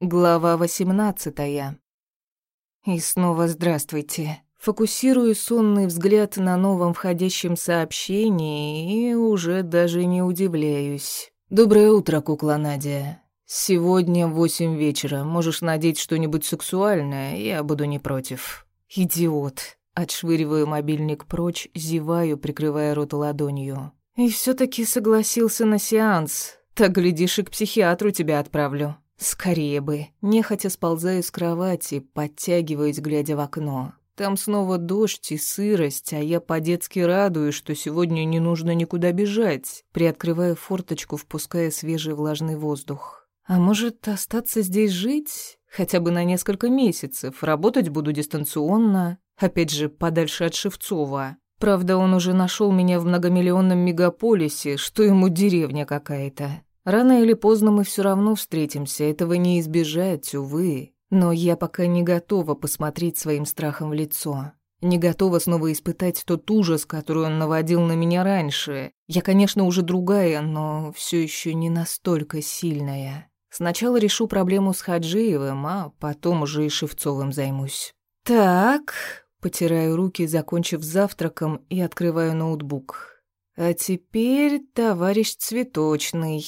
Глава восемнадцатая. И снова здравствуйте. Фокусирую сонный взгляд на новом входящем сообщении и уже даже не удивляюсь. «Доброе утро, кукла Надя. Сегодня в восемь вечера. Можешь надеть что-нибудь сексуальное, я буду не против». «Идиот». Отшвыриваю мобильник прочь, зеваю, прикрывая рот ладонью. И все таки согласился на сеанс. Так, глядишь, и к психиатру тебя отправлю. Скорее бы. Нехотя сползаю с кровати, подтягиваясь, глядя в окно. Там снова дождь и сырость, а я по-детски радуюсь, что сегодня не нужно никуда бежать. Приоткрываю форточку, впуская свежий влажный воздух. А может, остаться здесь жить? Хотя бы на несколько месяцев. Работать буду дистанционно. Опять же, подальше от Шевцова. Правда, он уже нашел меня в многомиллионном мегаполисе, что ему деревня какая-то. Рано или поздно мы все равно встретимся, этого не избежать, увы. Но я пока не готова посмотреть своим страхом в лицо. Не готова снова испытать тот ужас, который он наводил на меня раньше. Я, конечно, уже другая, но все еще не настолько сильная. Сначала решу проблему с Хаджиевым, а потом уже и Шевцовым займусь. Так, потираю руки, закончив завтраком, и открываю ноутбук. А теперь, товарищ Цветочный,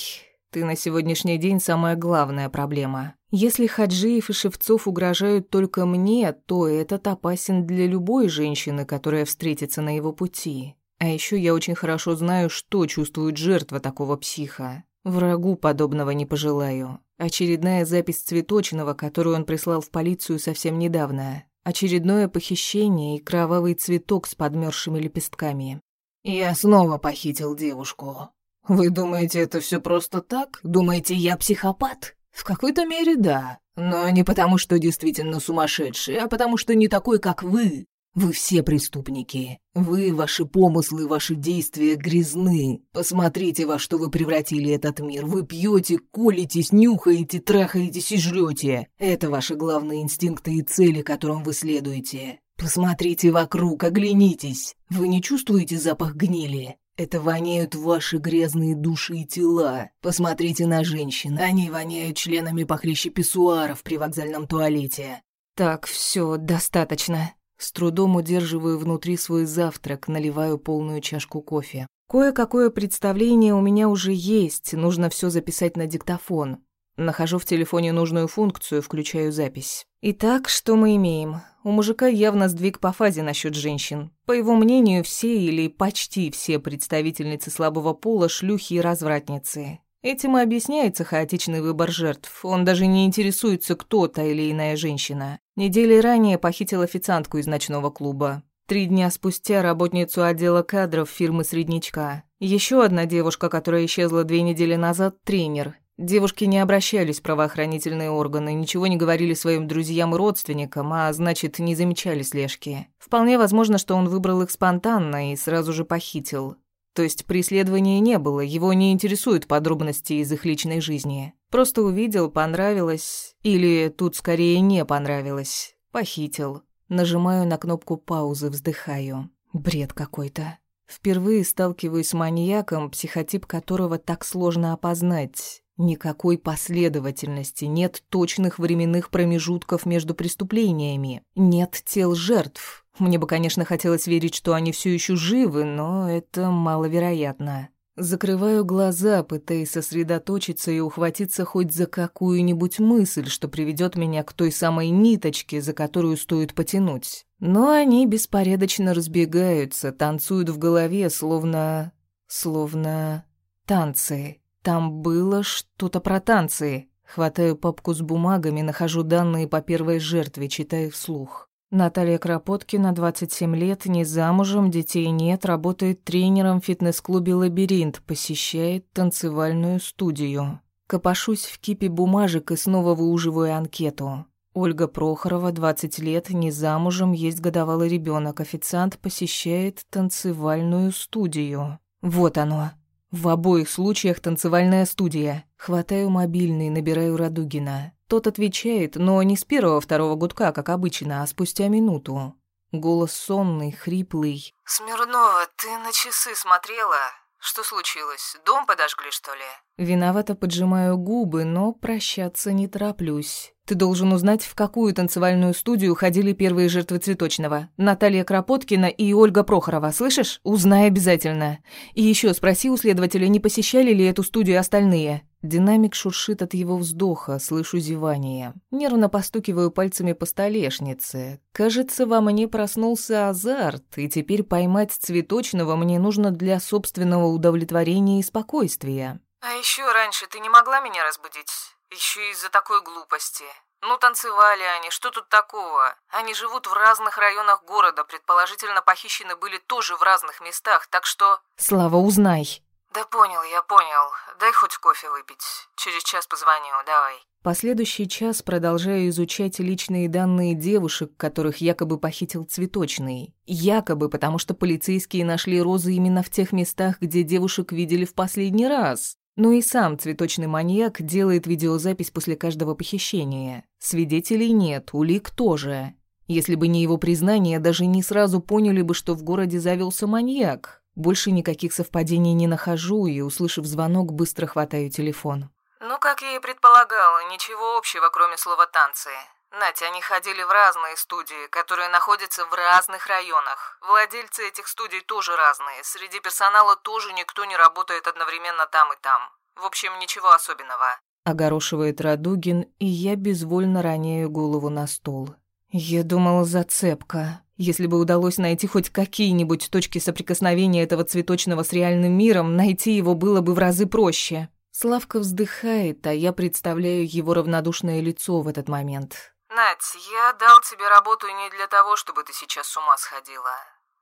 ты на сегодняшний день самая главная проблема. Если Хаджиев и Шевцов угрожают только мне, то этот опасен для любой женщины, которая встретится на его пути. А еще я очень хорошо знаю, что чувствует жертва такого психа. Врагу подобного не пожелаю. Очередная запись Цветочного, которую он прислал в полицию совсем недавно. Очередное похищение и кровавый цветок с подмерзшими лепестками. «Я снова похитил девушку», вы думаете, это все просто так? Думаете, я психопат? В какой-то мере да. Но не потому, что действительно сумасшедший, а потому, что не такой, как вы. Вы все преступники. Вы, ваши помыслы, ваши действия грязны. Посмотрите, во что вы превратили этот мир. Вы пьете, колитесь, нюхаете, трахаетесь и жрете. Это ваши главные инстинкты и цели, которым вы следуете. Посмотрите вокруг, оглянитесь. Вы не чувствуете запах гнили? Это воняют ваши грязные души и тела. Посмотрите на женщин. Они воняют членами похлеще писсуаров при вокзальном туалете. Так, все, достаточно. С трудом удерживаю внутри свой завтрак, наливаю полную чашку кофе. Кое-какое представление у меня уже есть, нужно все записать на диктофон. Нахожу в телефоне нужную функцию, включаю запись. Итак, что мы имеем? У мужика явно сдвиг по фазе насчет женщин. По его мнению, все или почти все представительницы слабого пола – шлюхи и развратницы. Этим и объясняется хаотичный выбор жертв. Он даже не интересуется, кто та или иная женщина. Недели ранее похитил официантку из ночного клуба. Три дня спустя работницу отдела кадров фирмы «Среднячка». Еще одна девушка, которая исчезла две недели назад – тренер. Девушки не обращались в правоохранительные органы, ничего не говорили своим друзьям и родственникам, а значит, не замечали слежки. Вполне возможно, что он выбрал их спонтанно и сразу же похитил. То есть преследования не было, его не интересуют подробности из их личной жизни. Просто увидел, понравилось, или тут скорее не понравилось. Похитил. Нажимаю на кнопку паузы, вздыхаю. Бред какой-то. Впервые сталкиваюсь с маньяком, психотип которого так сложно опознать. Никакой последовательности, нет точных временных промежутков между преступлениями, нет тел жертв. Мне бы, конечно, хотелось верить, что они все еще живы, но это маловероятно. Закрываю глаза, пытаясь сосредоточиться и ухватиться хоть за какую-нибудь мысль, что приведет меня к той самой ниточке, за которую стоит потянуть. Но они беспорядочно разбегаются, танцуют в голове, словно... словно... танцы. Там было что-то про танцы. Хватаю папку с бумагами, нахожу данные по первой жертве, читаю вслух. Наталья Кропоткина, 27 лет, не замужем, детей нет, работает тренером в фитнес-клубе «Лабиринт», посещает танцевальную студию. Копошусь в кипе бумажек и снова выуживаю анкету. Ольга Прохорова, 20 лет, не замужем, есть годовалый ребенок, официант посещает танцевальную студию. Вот оно. В обоих случаях танцевальная студия. Хватаю мобильный, набираю Радугина. Тот отвечает, но не с первого-второго гудка, как обычно, а спустя минуту. Голос сонный, хриплый. «Смирнова, ты на часы смотрела? Что случилось? Дом подожгли, что ли?» Виновато поджимаю губы, но прощаться не тороплюсь. Ты должен узнать, в какую танцевальную студию ходили первые жертвы Цветочного. Наталья Кропоткина и Ольга Прохорова, слышишь? Узнай обязательно. И еще спроси у следователя, не посещали ли эту студию остальные. Динамик шуршит от его вздоха, слышу зевание. Нервно постукиваю пальцами по столешнице. Кажется, во мне проснулся азарт, и теперь поймать Цветочного мне нужно для собственного удовлетворения и спокойствия. «А еще раньше ты не могла меня разбудить?» Еще из-за такой глупости. Ну, танцевали они, что тут такого? Они живут в разных районах города, предположительно похищены были тоже в разных местах, так что... Слава, узнай. Да понял, я понял. Дай хоть кофе выпить. Через час позвоню, давай. Последующий час продолжаю изучать личные данные девушек, которых якобы похитил Цветочный. Якобы, потому что полицейские нашли розы именно в тех местах, где девушек видели в последний раз. Ну и сам цветочный маньяк делает видеозапись после каждого похищения. Свидетелей нет, улик тоже. Если бы не его признание, даже не сразу поняли бы, что в городе завелся маньяк. Больше никаких совпадений не нахожу и, услышав звонок, быстро хватаю телефон. «Ну, как я и предполагала, ничего общего, кроме слова «танцы». Надь, они ходили в разные студии, которые находятся в разных районах. Владельцы этих студий тоже разные. Среди персонала тоже никто не работает одновременно там и там. В общем, ничего особенного. Огорошивает Радугин, и я безвольно роняю голову на стол. Я думала, зацепка. Если бы удалось найти хоть какие-нибудь точки соприкосновения этого цветочного с реальным миром, найти его было бы в разы проще. Славка вздыхает, а я представляю его равнодушное лицо в этот момент. Надь, я дал тебе работу не для того, чтобы ты сейчас с ума сходила.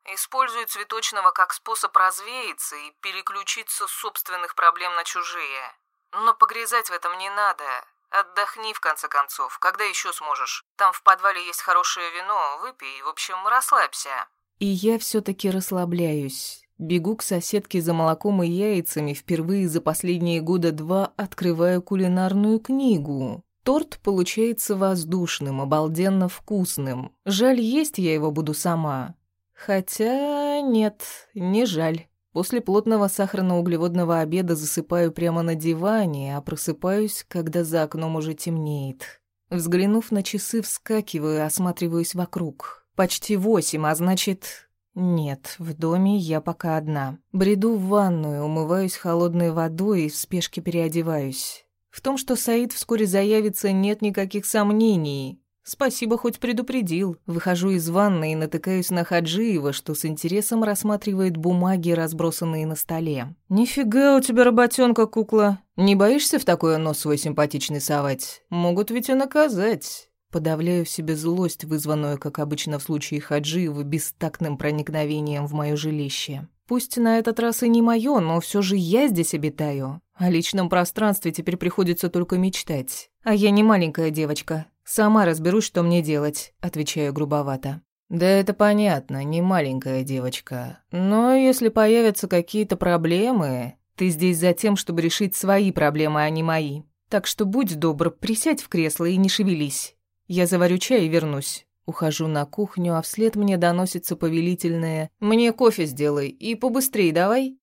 Используй цветочного как способ развеяться и переключиться с собственных проблем на чужие. Но погрязать в этом не надо. Отдохни, в конце концов, когда еще сможешь. Там в подвале есть хорошее вино, выпей, в общем, расслабься. И я все таки расслабляюсь. Бегу к соседке за молоком и яйцами, впервые за последние года два открываю кулинарную книгу. Торт получается воздушным, обалденно вкусным. Жаль, есть я его буду сама. Хотя нет, не жаль. После плотного сахарно-углеводного обеда засыпаю прямо на диване, а просыпаюсь, когда за окном уже темнеет. Взглянув на часы, вскакиваю, осматриваюсь вокруг. Почти восемь, а значит... Нет, в доме я пока одна. Бреду в ванную, умываюсь холодной водой и в спешке переодеваюсь. В том, что Саид вскоре заявится, нет никаких сомнений. Спасибо, хоть предупредил. Выхожу из ванны и натыкаюсь на Хаджиева, что с интересом рассматривает бумаги, разбросанные на столе. «Нифига у тебя работенка, кукла. Не боишься в такое нос свой симпатичный совать? Могут ведь и наказать». Подавляю в себе злость, вызванную, как обычно в случае Хаджиева, бестактным проникновением в мое жилище. Пусть на этот раз и не мое, но все же я здесь обитаю. О личном пространстве теперь приходится только мечтать. А я не маленькая девочка. Сама разберусь, что мне делать, отвечаю грубовато. Да это понятно, не маленькая девочка. Но если появятся какие-то проблемы, ты здесь за тем, чтобы решить свои проблемы, а не мои. Так что будь добр, присядь в кресло и не шевелись. Я заварю чай и вернусь. Ухожу на кухню, а вслед мне доносится повелительное «Мне кофе сделай и побыстрей давай».